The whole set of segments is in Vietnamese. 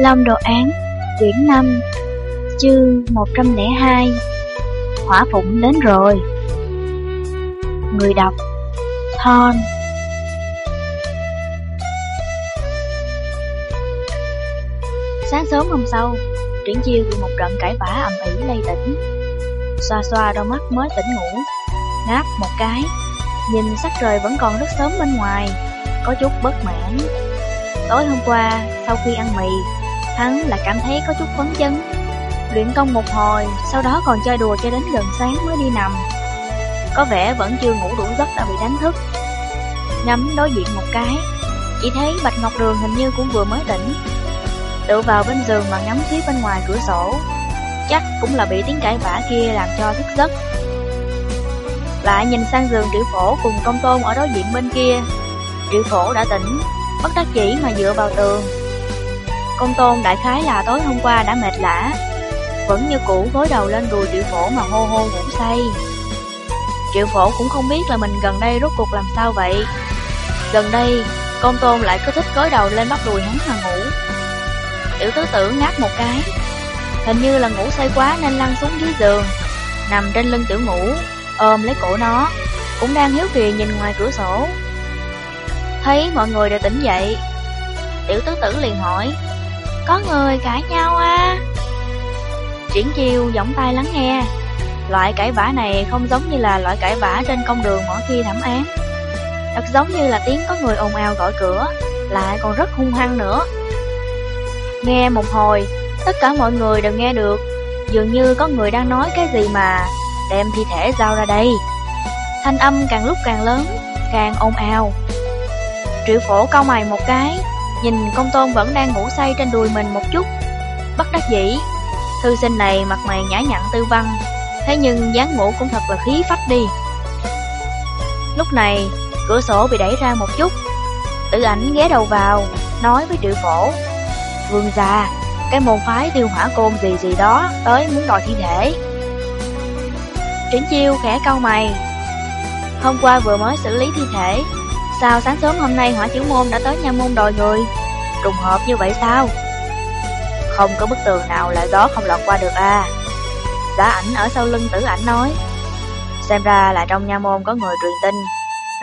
Long Đồ Án, quyển 5, chương 102 Hỏa Phụng đến rồi. Người đọc Thon. Sáng sớm hôm sau, Triển Chiêu bị một trận cãi vã ầm ĩ lay tỉnh. Xoa xoa đôi mắt mới tỉnh ngủ Ngáp một cái. Nhìn sắc trời vẫn còn rất sớm bên ngoài Có chút bất mãn. Tối hôm qua, sau khi ăn mì Hắn là cảm thấy có chút phấn chấn. Luyện công một hồi, Sau đó còn chơi đùa cho đến gần sáng mới đi nằm. Có vẻ vẫn chưa ngủ đủ giấc đã bị đánh thức. Ngắm đối diện một cái, Chỉ thấy Bạch Ngọc Đường hình như cũng vừa mới tỉnh. Tựa vào bên giường mà ngắm phía bên ngoài cửa sổ. Chắc cũng là bị tiếng cãi vã kia làm cho thức giấc. Lại nhìn sang giường triệu phổ cùng công tôn ở đối diện bên kia. Triệu phổ đã tỉnh, Bất đắc chỉ mà dựa vào tường. Công tôn đại khái là tối hôm qua đã mệt lã Vẫn như cũ gối đầu lên đùi triệu phổ mà hô hô ngủ say. Triệu phổ cũng không biết là mình gần đây rốt cuộc làm sao vậy. Gần đây, công tôn lại cứ thích gối đầu lên bắp đùi hắn mà ngủ. Tiểu tứ tử ngáp một cái Hình như là ngủ say quá nên lăn xuống dưới giường Nằm trên lưng tiểu ngủ Ôm lấy cổ nó Cũng đang hiếu kỳ nhìn ngoài cửa sổ. Thấy mọi người đều tỉnh dậy Tiểu tứ tử liền hỏi có người cãi nhau à? Triển chiêu giọng tay lắng nghe. Loại cãi vã này không giống như là loại cãi vã trên công đường mỗi khi thẩm án. Thật giống như là tiếng có người ồn ào gọi cửa, Lại còn rất hung hăng nữa. Nghe một hồi, Tất cả mọi người đều nghe được. Dường như có người đang nói cái gì mà Đem thi thể giao ra đây. Thanh âm càng lúc càng lớn, Càng ồn ào. Triệu phổ cau mày một cái. Nhìn công tôn vẫn đang ngủ say trên đùi mình một chút. Bất đắc dĩ, Thư sinh này mặt mày nhã nhặn tư văn, Thế nhưng dáng ngủ cũng thật là khí phách đi. Lúc này, Cửa sổ bị đẩy ra một chút. Tử ảnh ghé đầu vào, Nói với triệu phổ, Vương già Cái môn phái tiêu hỏa côn gì gì đó Tới muốn đòi thi thể. Triển chiêu khẽ cau mày. Hôm qua vừa mới xử lý thi thể Sao sáng sớm hôm nay hỏa chữ môn đã tới nha môn đòi người? Trùng hợp như vậy sao? Không có bức tường nào là gió không lọt qua được à. Giá ảnh ở sau lưng tử ảnh nói. Xem ra là trong nha môn có người truyền tin.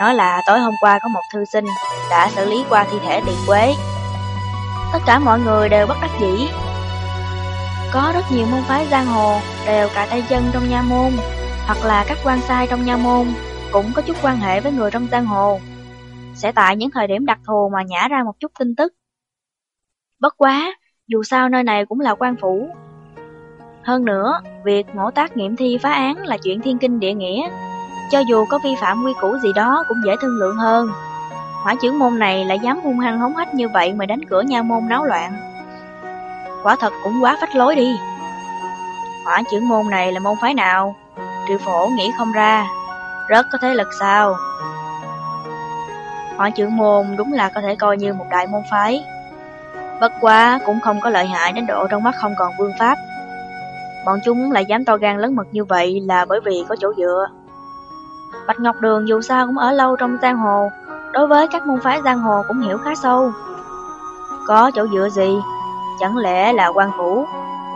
Nói là tối hôm qua có một thư sinh Đã xử lý qua thi thể tiền quế. Tất cả mọi người đều bất đắc dĩ. Có rất nhiều môn phái giang hồ Đều cả tay chân trong nha môn, Hoặc là các quan sai trong nha môn Cũng có chút quan hệ với người trong giang hồ sẽ tại những thời điểm đặc thù mà nhả ra một chút tin tức. Bất quá, dù sao nơi này cũng là quan phủ. Hơn nữa, việc mổ tác nghiệm thi phá án là chuyện thiên kinh địa nghĩa. Cho dù có vi phạm quy củ gì đó cũng dễ thương lượng hơn. Hỏa trưởng môn này lại dám hung hăng hống hách như vậy mà đánh cửa nha môn náo loạn. Quả thật cũng quá phách lối đi. Hỏa trưởng môn này là môn phái nào? Triệu phổ nghĩ không ra. Rất có thế lực sao? Hỏa trưởng môn đúng là có thể coi như một đại môn phái. Bất quá cũng không có lợi hại đến độ trong mắt không còn vương pháp. Bọn chúng lại dám to gan lớn mật như vậy là bởi vì có chỗ dựa. Bạch Ngọc Đường dù sao cũng ở lâu trong giang hồ, đối với các môn phái giang hồ cũng hiểu khá sâu. Có chỗ dựa gì? Chẳng lẽ là quan phủ?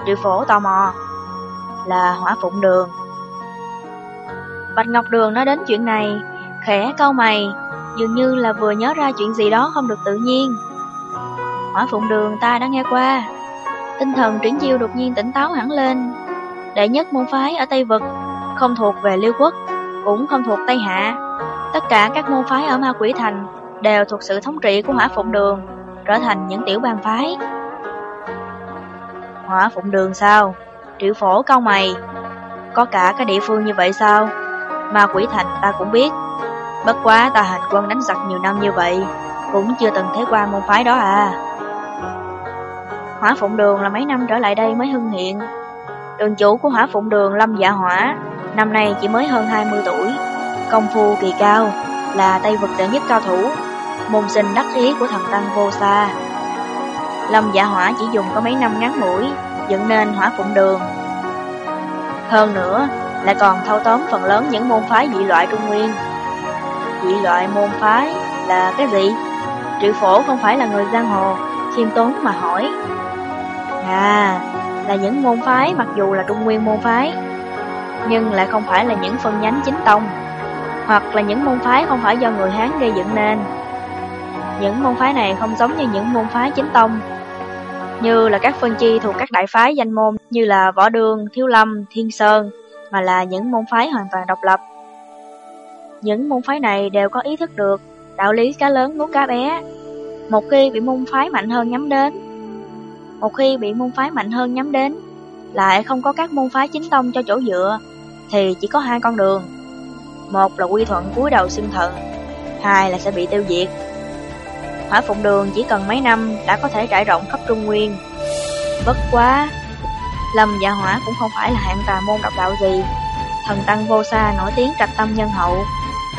Triệu phổ tò mò. Là hỏa phụng đường. Bạch Ngọc Đường nói đến chuyện này, khẽ câu mày, dường như là vừa nhớ ra chuyện gì đó không được tự nhiên. Hỏa phụng đường ta đã nghe qua. Tinh thần triển chiêu đột nhiên tỉnh táo hẳn lên. Đệ nhất môn phái ở Tây Vực, không thuộc về Liêu Quốc, cũng không thuộc Tây Hạ. Tất cả các môn phái ở Ma Quỷ Thành đều thuộc sự thống trị của Hỏa Phụng Đường, trở thành những tiểu bang phái. Hỏa Phụng Đường sao? Triệu phổ cao mày. Có cả cái địa phương như vậy sao? Ma Quỷ Thành ta cũng biết. Bất quá ta hành quân đánh giặc nhiều năm như vậy cũng chưa từng thấy qua môn phái đó à. Hỏa Phụng Đường là mấy năm trở lại đây mới hưng hiện. Đường chủ của Hỏa Phụng Đường Lâm Dạ Hỏa, năm nay chỉ mới hơn 20 tuổi, công phu kỳ cao, là Tây vực đệ nhất cao thủ, môn sinh đắc ý của thần tăng vô xa. Lâm Dạ Hỏa chỉ dùng có mấy năm ngắn ngủi, dựng nên Hỏa Phụng Đường. Hơn nữa, lại còn thâu tóm phần lớn những môn phái dị loại Trung Nguyên. Dị loại môn phái là cái gì? Triệu phổ không phải là người giang hồ, khiêm tốn mà hỏi. À, là những môn phái mặc dù là trung nguyên môn phái, nhưng lại không phải là những phân nhánh chính tông, hoặc là những môn phái không phải do người Hán gây dựng nên. Những môn phái này không giống như những môn phái chính tông, như là các phân chi thuộc các đại phái danh môn như là Võ Đường, Thiếu Lâm, Thiên Sơn, mà là những môn phái hoàn toàn độc lập. Những môn phái này đều có ý thức được đạo lý cá lớn nuốt cá bé. Một khi bị môn phái mạnh hơn nhắm đến, một khi bị môn phái mạnh hơn nhắm đến, lại không có các môn phái chính tông cho chỗ dựa, thì chỉ có hai con đường. Một là quy thuận cúi đầu xưng thận, hai là sẽ bị tiêu diệt. Hỏa Phụng Đường chỉ cần mấy năm đã có thể trải rộng khắp Trung Nguyên. Bất quá, Lâm Dạ Hỏa cũng không phải là hạng tà môn độc đạo gì. Thần Tăng Vô Sa nổi tiếng trạch tâm nhân hậu,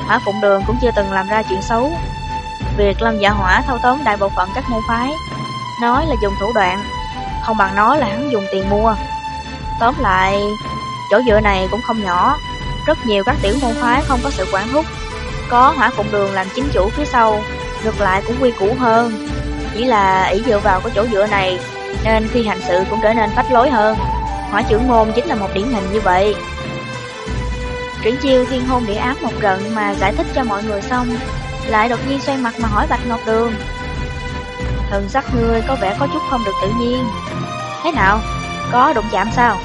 Hỏa Phụng Đường cũng chưa từng làm ra chuyện xấu. Việc Lâm Dạ Hỏa thâu tóm đại bộ phận các môn phái, nói là dùng thủ đoạn, không bằng nói là hắn dùng tiền mua. Tóm lại, chỗ dựa này cũng không nhỏ, rất nhiều các tiểu môn phái không có sự quản thúc. Có Hỏa Phụng Đường làm chính chủ phía sau, ngược lại cũng quy củ hơn. Chỉ là ý dựa vào cái chỗ dựa này, nên khi hành sự cũng trở nên phách lối hơn. Hỏa trưởng môn chính là một điển hình như vậy. Triển chiêu thiên hôn địa ám một trận mà giải thích cho mọi người xong, lại đột nhiên xoay mặt mà hỏi Bạch Ngọc Đường. Thần sắc ngươi có vẻ có chút không được tự nhiên. Thế nào? Có đụng chạm sao?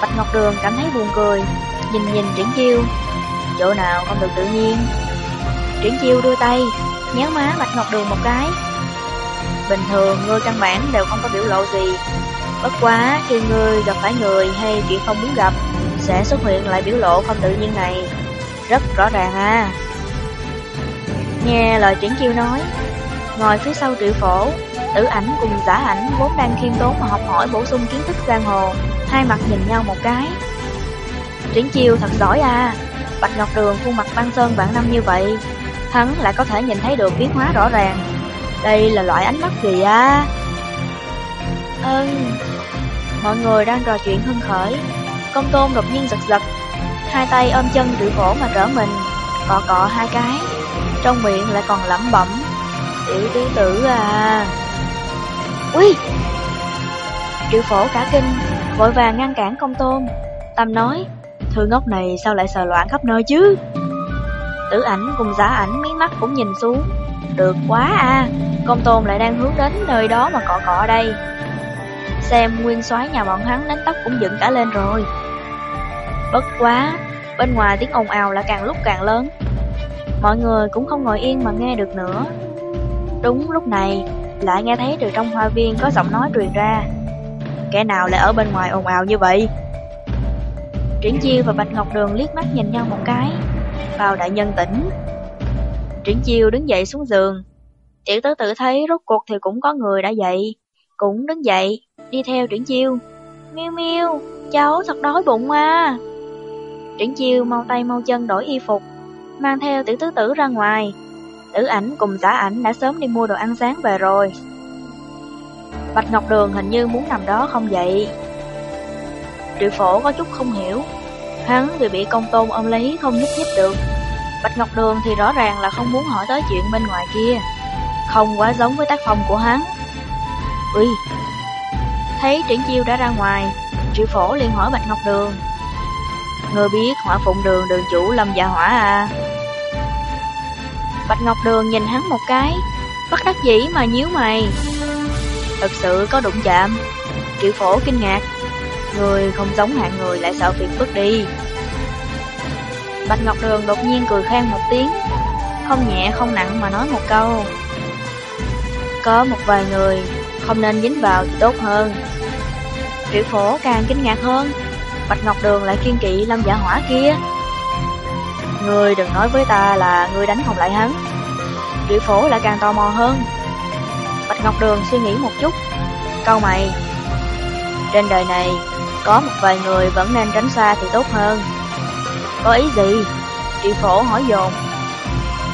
Bạch Ngọc Đường cảm thấy buồn cười, nhìn nhìn Triển chiêu. Chỗ nào không được tự nhiên? Triển chiêu đưa tay, nhéo má Bạch Ngọc Đường một cái. Bình thường ngươi căn bản đều không có biểu lộ gì. Bất quá khi ngươi gặp phải người hay chuyện không muốn gặp, sẽ xuất hiện lại biểu lộ không tự nhiên này. Rất rõ ràng à. Nghe lời triển chiêu nói, ngồi phía sau triệu phổ, tử ảnh cùng giả ảnh vốn đang khiêm tốn mà học hỏi bổ sung kiến thức giang hồ, hai mặt nhìn nhau một cái. Triển chiêu thật giỏi à, Bạch Ngọc Đường khuôn mặt băng sơn vạn năm như vậy, hắn lại có thể nhìn thấy được biến hóa rõ ràng. Đây là loại ánh mắt gì à? Ừm, mọi người đang trò chuyện hưng khởi, Công tôn đột nhiên giật giật. Hai tay ôm chân triệu phổ mà trở mình, Cọ cọ hai cái. Trong miệng lại còn lẩm bẩm, Tiểu tứ tử à. Ui! Triệu phổ cả kinh, Vội vàng ngăn cản công tôn. Tâm nói, Thư ngốc này sao lại sờ loạn khắp nơi chứ? Tử ảnh cùng giả ảnh miếng mắt cũng nhìn xuống. Được quá à Công tôn lại đang hướng đến nơi đó mà cọ cọ đây. Xem nguyên soái nhà bọn hắn đánh tóc cũng dựng cả lên rồi. Bất quá, bên ngoài tiếng ồn ào là càng lúc càng lớn. Mọi người cũng không ngồi yên mà nghe được nữa. Đúng lúc này, lại nghe thấy từ trong hoa viên có giọng nói truyền ra. Kẻ nào lại ở bên ngoài ồn ào như vậy? Triển Chiêu và Bạch Ngọc Đường liếc mắt nhìn nhau một cái. Vào đại nhân tỉnh. Triển Chiêu đứng dậy xuống giường. Tiểu tứ tự thấy rốt cuộc thì cũng có người đã dậy. Cũng đứng dậy, đi theo Triển Chiêu. Miêu miêu, cháu thật đói bụng à. Triển chiêu mau tay mau chân đổi y phục, mang theo tiểu tứ tử ra ngoài. Tử ảnh cùng giả ảnh đã sớm đi mua đồ ăn sáng về rồi. Bạch Ngọc Đường hình như muốn nằm đó không dậy. Triệu phổ có chút không hiểu. Hắn vì bị công tôn ôm lấy không nhúc nhích được. Bạch Ngọc Đường thì rõ ràng là không muốn hỏi tới chuyện bên ngoài kia. Không quá giống với tác phong của hắn. Ui! Thấy triển chiêu đã ra ngoài, triệu phổ liền hỏi Bạch Ngọc Đường. Ngươi biết hỏa phụng đường đường chủ lâm dạ hỏa à. Bạch Ngọc Đường nhìn hắn một cái. Bất đắc dĩ mà nhíu mày. Thật sự có đụng chạm. Triệu phổ kinh ngạc. Người không giống hạng người lại sợ phiền phức đi. Bạch Ngọc Đường đột nhiên cười khen một tiếng. Không nhẹ, không nặng mà nói một câu. Có một vài người, Không nên dính vào thì tốt hơn. Triệu phổ càng kinh ngạc hơn. Bạch Ngọc Đường lại kiên kỵ lâm giả hỏa kia Ngươi đừng nói với ta là ngươi đánh không lại hắn Triệu phổ lại càng tò mò hơn. Bạch Ngọc Đường suy nghĩ một chút, câu mày. Trên đời này, có một vài người vẫn nên tránh xa thì tốt hơn. Có ý gì? Triệu phổ hỏi dồn.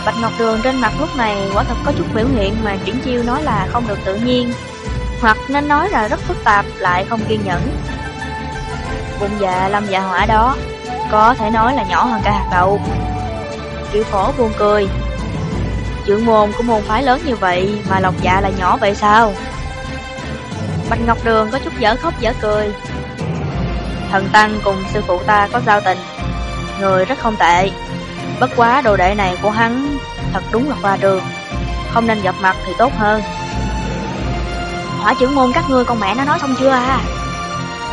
Bạch Ngọc Đường trên mặt lúc này quả thật có chút biểu hiện mà Triển Chiêu nói là không được tự nhiên, hoặc nên nói là rất phức tạp lại không kiên nhẫn. Bụng dạ lâm dạ hỏa đó, có thể nói là nhỏ hơn cả hạt đậu. Triệu phổ buồn cười. Trưởng môn của môn phái lớn như vậy mà lòng dạ là nhỏ vậy sao? Bạch Ngọc Đường có chút dở khóc dở cười. Thần Tăng cùng sư phụ ta có giao tình, người rất không tệ. Bất quá đồ đệ này của hắn thật đúng là qua đường, không nên gặp mặt thì tốt hơn. Hỏa trưởng môn các ngươi con mẹ nó nói xong chưa à?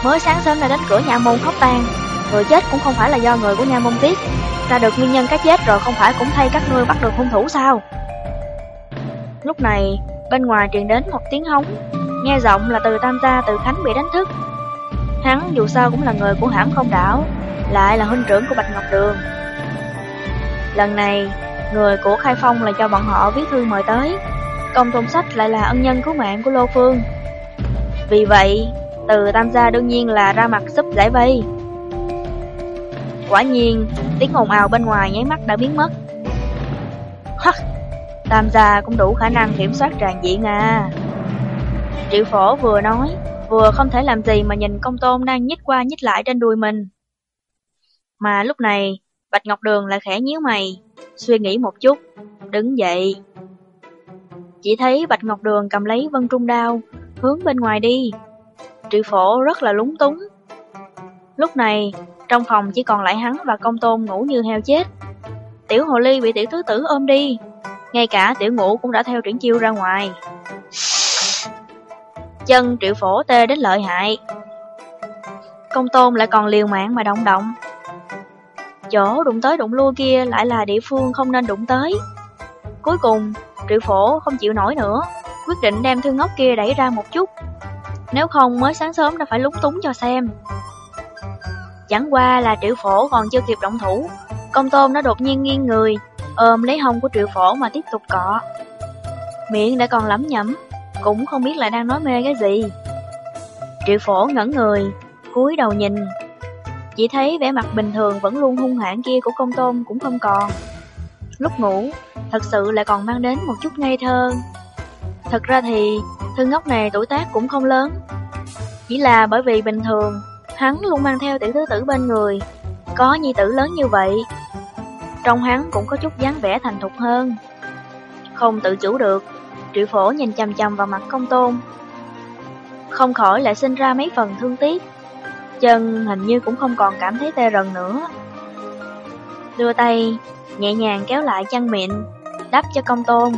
Mới sáng sớm đã đến cửa nhà môn khóc tan, người chết cũng không phải là do người của nhà môn tiết. Ra được nguyên nhân cái chết rồi không phải cũng thay các ngươi bắt được hung thủ sao? Lúc này, bên ngoài truyền đến một tiếng hống, nghe giọng là từ Tam gia từ Khánh bị đánh thức. Hắn dù sao cũng là người của hãm không đảo, lại là huynh trưởng của Bạch Ngọc Đường. Lần này, người của Khai Phong là cho bọn họ viết thư mời tới, công tôn sách lại là ân nhân cứu mạng của Lô Phương. Vì vậy, từ Tam gia đương nhiên là ra mặt giúp giải vây. Quả nhiên, tiếng ồn ào bên ngoài nháy mắt đã biến mất. Hắc, Tam gia cũng đủ khả năng kiểm soát tràn diện à. Triệu phổ vừa nói, vừa không thể làm gì mà nhìn công tôn đang nhích qua nhích lại trên đùi mình. Mà lúc này, Bạch Ngọc Đường lại khẽ nhíu mày, suy nghĩ một chút, đứng dậy. Chỉ thấy Bạch Ngọc Đường cầm lấy vân trung đao, hướng bên ngoài đi. Triệu phổ rất là lúng túng. Lúc này, trong phòng chỉ còn lại hắn và công tôn ngủ như heo chết. Tiểu hồ ly bị tiểu tứ tử ôm đi, ngay cả tiểu ngũ cũng đã theo triển chiêu ra ngoài. Chân triệu phổ tê đến lợi hại. Công tôn lại còn liều mạng mà động động. Chỗ đụng tới đụng lui kia lại là địa phương không nên đụng tới. Cuối cùng, triệu phổ không chịu nổi nữa, quyết định đem thương ngốc kia đẩy ra một chút. Nếu không mới sáng sớm đã phải lúng túng cho xem. Chẳng qua là triệu phổ còn chưa kịp động thủ, công tôm nó đột nhiên nghiêng người, ôm lấy hông của triệu phổ mà tiếp tục cọ. Miệng đã còn lắm nhẩm, cũng không biết là đang nói mê cái gì. Triệu phổ ngẩn người, cúi đầu nhìn. Chỉ thấy vẻ mặt bình thường vẫn luôn hung hãn kia của công tôm cũng không còn. Lúc ngủ, thật sự lại còn mang đến một chút ngây thơ. Thật ra thì, thư ngốc này tuổi tác cũng không lớn. Chỉ là bởi vì bình thường, hắn luôn mang theo tiểu thứ tử bên người. Có nhi tử lớn như vậy, trong hắn cũng có chút dáng vẻ thành thục hơn. Không tự chủ được, triệu phổ nhìn chầm chầm vào mặt công tôn. Không khỏi lại sinh ra mấy phần thương tiếc. Chân hình như cũng không còn cảm thấy tê rần nữa. Đưa tay, nhẹ nhàng kéo lại chăn miệng đắp cho công tôn.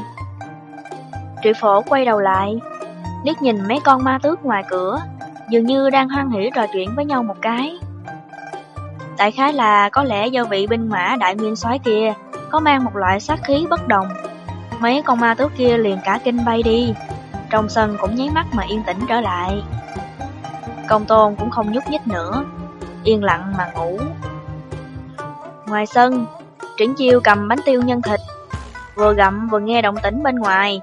Triệu phổ quay đầu lại, liếc nhìn mấy con ma tước ngoài cửa, dường như đang hoan hỉ trò chuyện với nhau một cái. Đại khái là có lẽ do vị binh mã đại nguyên soái kia có mang một loại sát khí bất đồng. Mấy con ma tước kia liền cả kinh bay đi, trong sân cũng nháy mắt mà yên tĩnh trở lại. Công tôn cũng không nhúc nhích nữa, yên lặng mà ngủ. Ngoài sân, Triển Chiêu cầm bánh tiêu nhân thịt, vừa gặm vừa nghe động tĩnh bên ngoài.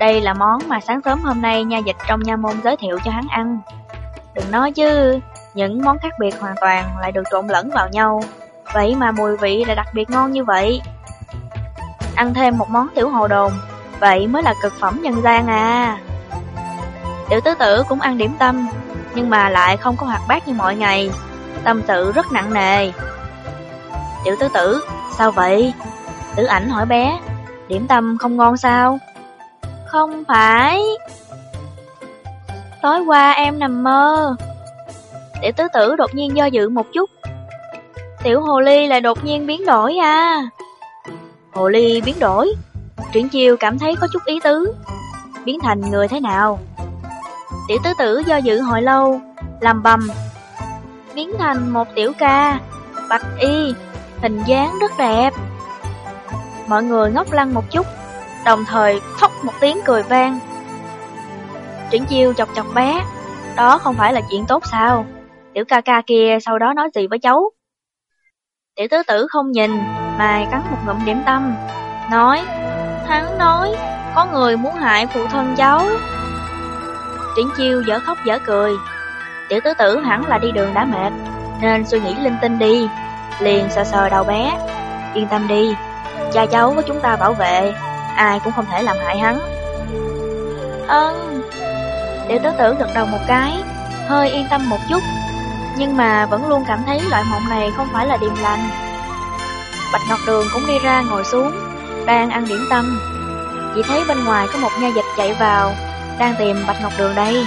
Đây là món mà sáng sớm hôm nay nha dịch trong nha môn giới thiệu cho hắn ăn. Đừng nói chứ, những món khác biệt hoàn toàn lại được trộn lẫn vào nhau, vậy mà mùi vị lại đặc biệt ngon như vậy. Ăn thêm một món tiểu hồ đồn, vậy mới là cực phẩm nhân gian à. Tiểu tứ tử cũng ăn điểm tâm, nhưng mà lại không có hoạt bát như mọi ngày, tâm sự rất nặng nề. Tiểu tứ tử, sao vậy? Tử ảnh hỏi bé, điểm tâm không ngon sao? Không phải. Tối qua em nằm mơ, Tiểu tứ tử đột nhiên do dự một chút. Tiểu hồ ly lại đột nhiên biến đổi à. Hồ ly biến đổi. Triển chiêu cảm thấy có chút ý tứ. Biến thành người thế nào? Tiểu tứ tử do dự hồi lâu, làm bầm. Biến thành một tiểu ca, bạch y, hình dáng rất đẹp. Mọi người ngốc lăng một chút, đồng thời thốc một tiếng cười vang. Triển chiêu chọc chọc bé, đó không phải là chuyện tốt sao? Tiểu ca ca kia sau đó nói gì với cháu? Tiểu tứ tử không nhìn, mà cắn một ngụm điểm tâm, nói, Hắn nói, có người muốn hại phụ thân cháu. Triển chiêu dở khóc dở cười. Tiểu tứ tử hẳn là đi đường đã mệt, nên suy nghĩ linh tinh đi. Liền sờ sờ đầu bé. Yên tâm đi, cha cháu có chúng ta bảo vệ, ai cũng không thể làm hại hắn. Ơn, tiểu tứ tử gật đầu một cái, hơi yên tâm một chút, nhưng mà vẫn luôn cảm thấy loại mộng này không phải là điềm lành. Bạch Ngọc Đường cũng đi ra ngồi xuống, đang ăn điểm tâm. Chỉ thấy bên ngoài có một nha dịch chạy vào, đang tìm Bạch Ngọc Đường đây.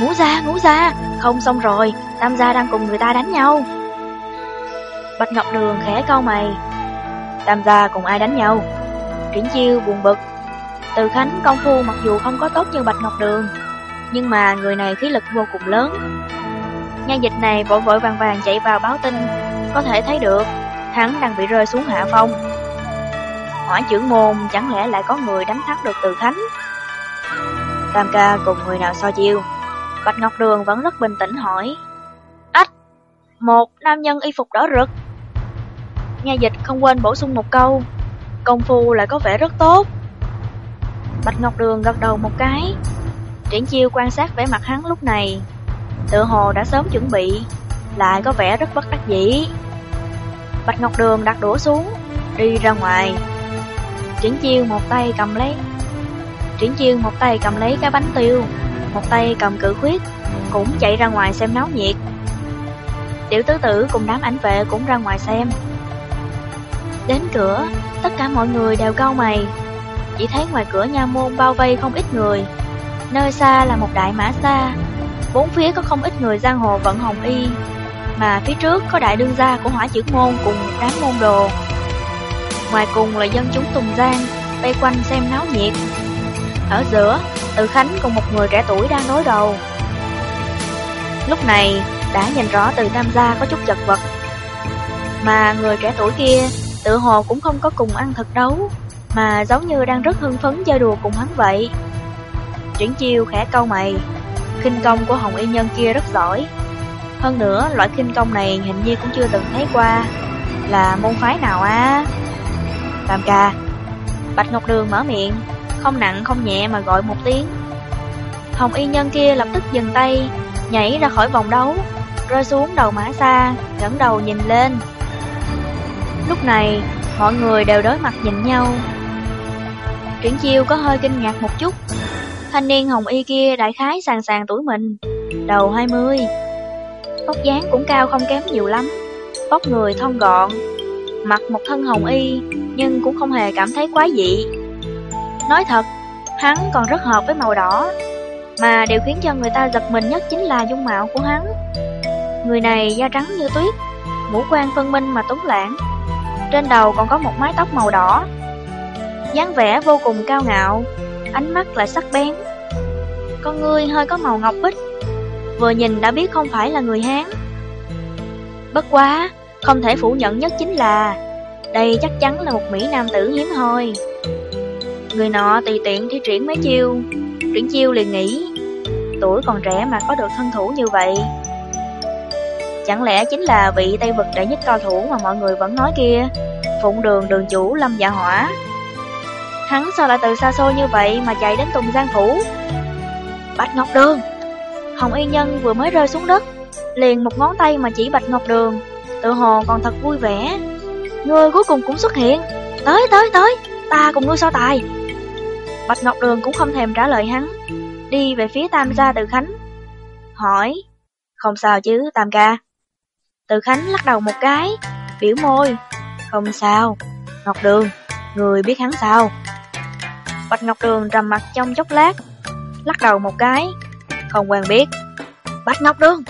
Ngủ ra, ngủ ra, không xong rồi, Tam gia đang cùng người ta đánh nhau. Bạch Ngọc Đường khẽ cau mày. Tam gia cùng ai đánh nhau? Triển chiêu buồn bực. Từ Khánh công phu mặc dù không có tốt như Bạch Ngọc Đường, nhưng mà người này khí lực vô cùng lớn. Nha dịch này vội vội vàng vàng chạy vào báo tin, có thể thấy được hắn đang bị rơi xuống hạ phong. Hỏi trưởng môn chẳng lẽ lại có người đánh thắng được từ Khánh? Tam ca cùng người nào so chiêu? Bạch Ngọc Đường vẫn rất bình tĩnh hỏi. Ách! Một nam nhân y phục đỏ rực. Nha dịch không quên bổ sung một câu. Công phu lại có vẻ rất tốt. Bạch Ngọc Đường gật đầu một cái. Triển chiêu quan sát vẻ mặt hắn lúc này. Tự hồ đã sớm chuẩn bị, lại có vẻ rất bất đắc dĩ. Bạch Ngọc Đường đặt đũa xuống, đi ra ngoài. Triển chiêu một tay cầm lấy Triển chiêu một tay cầm lấy cái bánh tiêu Một tay cầm cử khuyết Cũng chạy ra ngoài xem náo nhiệt Tiểu tứ tử cùng đám ảnh vệ cũng ra ngoài xem Đến cửa Tất cả mọi người đều cau mày. Chỉ thấy ngoài cửa nha môn bao vây không ít người. Nơi xa là một đại mã xa. Bốn phía có không ít người giang hồ vận hồng y Mà phía trước có đại đương gia của hỏa chữ môn cùng đám môn đồ. Ngoài cùng là dân chúng Tùng Giang Vây quanh xem náo nhiệt. Ở giữa, Tự Khánh cùng một người trẻ tuổi đang đối đầu. Lúc này, đã nhìn rõ từ Nam Gia có chút chật vật. Mà người trẻ tuổi kia, tự hồ cũng không có cùng ăn thật đấu Mà giống như đang rất hưng phấn chơi đùa cùng hắn vậy. Triển chiêu khẽ câu mày Kinh công của Hồng Y Nhân kia rất giỏi. Hơn nữa, loại kinh công này hình như cũng chưa từng thấy qua. Là môn phái nào á? Tam ca Bạch Ngọc Đường mở miệng Không nặng không nhẹ mà gọi một tiếng. Hồng y nhân kia lập tức dừng tay Nhảy ra khỏi vòng đấu Rơi xuống đầu mã xa ngẩng đầu nhìn lên. Lúc này Mọi người đều đối mặt nhìn nhau. Triển chiêu có hơi kinh ngạc một chút. Thanh niên hồng y kia đại khái sàng sàng tuổi mình Đầu 20 Tóc dáng cũng cao không kém nhiều lắm. Tóc người thon gọn Mặc một thân hồng y nhưng cũng không hề cảm thấy quá dị. Nói thật, hắn còn rất hợp với màu đỏ, mà điều khiến cho người ta giật mình nhất chính là dung mạo của hắn. Người này da trắng như tuyết, ngũ quan phân minh mà tốn lãng, trên đầu còn có một mái tóc màu đỏ. dáng vẻ vô cùng cao ngạo, ánh mắt lại sắc bén. Con ngươi hơi có màu ngọc bích, vừa nhìn đã biết không phải là người Hán. Bất quá, không thể phủ nhận nhất chính là đây chắc chắn là một Mỹ nam tử hiếm hoi Người nọ tùy tiện thi triển mấy chiêu Triển chiêu liền nghĩ Tuổi còn trẻ mà có được thân thủ như vậy Chẳng lẽ chính là vị Tây Vực đệ nhất cao thủ mà mọi người vẫn nói kia Phụng đường đường chủ Lâm Dạ Hỏa. Hắn sao lại từ xa xôi như vậy mà chạy đến Tùng Giang Phủ? Bạch Ngọc Đường. Hồng Y Nhân vừa mới rơi xuống đất, Liền một ngón tay mà chỉ Bạch Ngọc Đường, Tự hồ còn thật vui vẻ. Ngươi cuối cùng cũng xuất hiện. Tới tới tới, Ta cùng ngươi so tài. Bạch Ngọc Đường cũng không thèm trả lời hắn, Đi về phía Tam gia Từ Khánh. Hỏi, Không sao chứ, Tam ca? Từ Khánh lắc đầu một cái, Biểu môi không sao. Ngọc Đường, Người biết hắn sao? Bạch Ngọc Đường trầm mặt trong chốc lát, Lắc đầu một cái, Không quen biết. Bạch Ngọc Đường.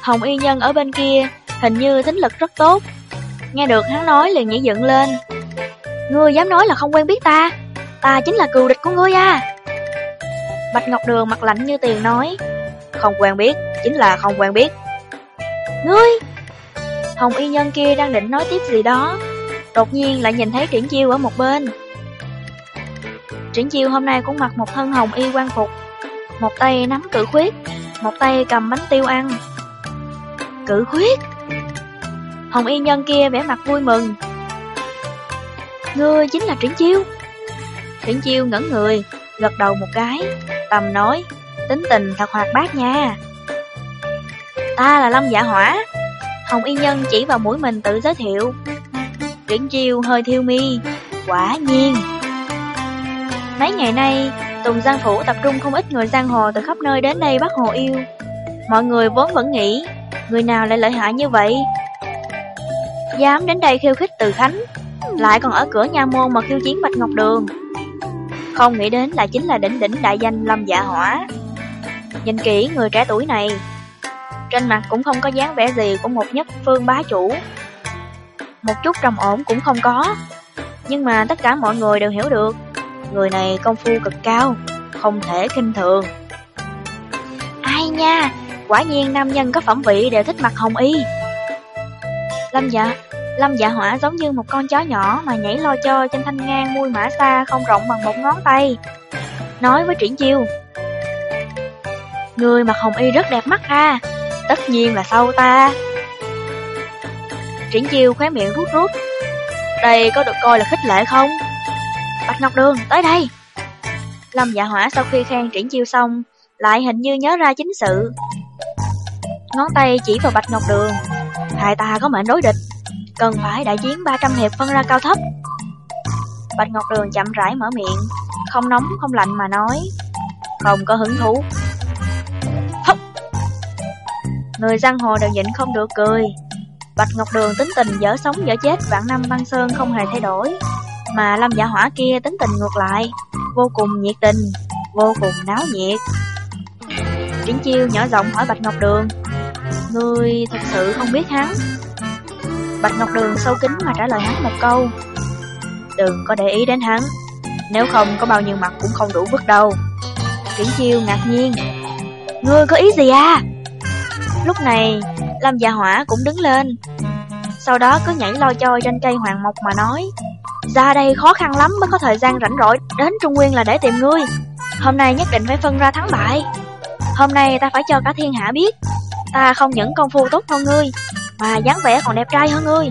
Hồng Y Nhân ở bên kia, Hình như tính lực rất tốt. Nghe được hắn nói liền nhảy dựng lên. Ngươi dám nói là không quen biết ta? Ta chính là cừu địch của ngươi à? Bạch Ngọc Đường mặt lạnh như tiền nói. Không quen biết, Chính là không quen biết. Ngươi! Hồng y nhân kia đang định nói tiếp gì đó. Đột nhiên lại nhìn thấy triển chiêu ở một bên. Triển chiêu hôm nay cũng mặc một thân hồng y quan phục. Một tay nắm cử khuyết Một tay cầm bánh tiêu ăn. Cử khuyết? Hồng y nhân kia vẻ mặt vui mừng. Ngươi chính là Triển Chiêu. Triển chiêu ngẩn người, gật đầu một cái, tầm nói, tính tình thật hoạt bát nha. Ta là Lâm Dạ Hỏa, Hồng Y Nhân chỉ vào mũi mình tự giới thiệu. Triển chiêu hơi thiêu mi, quả nhiên. Mấy ngày nay, Tùng Giang Phủ tập trung không ít người giang hồ từ khắp nơi đến đây bắt hồ yêu. Mọi người vốn vẫn nghĩ, người nào lại lợi hại như vậy? Dám đến đây khiêu khích từ Khánh, lại còn ở cửa nha môn mà khiêu chiến Bạch Ngọc Đường. Không nghĩ đến là chính là đỉnh đỉnh đại danh Lâm Dạ Hỏa. Nhìn kỹ người trẻ tuổi này, trên mặt cũng không có dáng vẻ gì của một nhất phương bá chủ. Một chút trầm ổn cũng không có, nhưng mà tất cả mọi người đều hiểu được, người này công phu cực cao, không thể kinh thường. Ai nha, quả nhiên nam nhân có phẩm vị đều thích mặt hồng y. Lâm dạ, Lâm dạ hỏa giống như một con chó nhỏ mà nhảy lo cho trên thanh ngang mui mã xa không rộng bằng một ngón tay. Nói với triển chiêu. Người mặt hồng y rất đẹp mắt ha, tất nhiên là sau ta. Triển chiêu khóe miệng rút rút. Đây có được coi là khích lệ không? Bạch Ngọc Đường, tới đây! Lâm dạ hỏa sau khi khen triển chiêu xong, lại hình như nhớ ra chính sự. Ngón tay chỉ vào Bạch Ngọc Đường. Hai ta có mệnh đối địch, cần phải đại chiến 300 hiệp phân ra cao thấp. Bạch Ngọc Đường chậm rãi mở miệng, không nóng không lạnh mà nói, không có hứng thú. Người giang hồ đều nhịn không được cười. Bạch Ngọc Đường tính tình dở sống dở chết vạn năm băng sơn không hề thay đổi, mà Lâm Dạ Hỏa kia tính tình ngược lại, vô cùng nhiệt tình, vô cùng náo nhiệt. Triển chiêu nhỏ giọng hỏi Bạch Ngọc Đường, Ngươi thật sự không biết hắn Bạch Ngọc Đường sâu kính mà trả lời hắn một câu Đừng có để ý đến hắn Nếu không có bao nhiêu mặt cũng không đủ vứt đâu Triển chiêu ngạc nhiên Ngươi có ý gì à Lúc này, Lâm Dạ Hỏa cũng đứng lên. Sau đó cứ nhảy lo choi trên cây hoàng mộc mà nói, Ra đây khó khăn lắm mới có thời gian rảnh rỗi Đến Trung Nguyên là để tìm ngươi. Hôm nay nhất định phải phân ra thắng bại. Hôm nay ta phải cho cả thiên hạ biết, Ta không những công phu tốt hơn ngươi, Mà dáng vẻ còn đẹp trai hơn ngươi.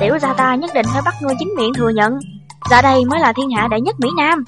Tiểu gia ta nhất định phải bắt ngươi chính miệng thừa nhận. Ra đây mới là thiên hạ đệ nhất Mỹ Nam.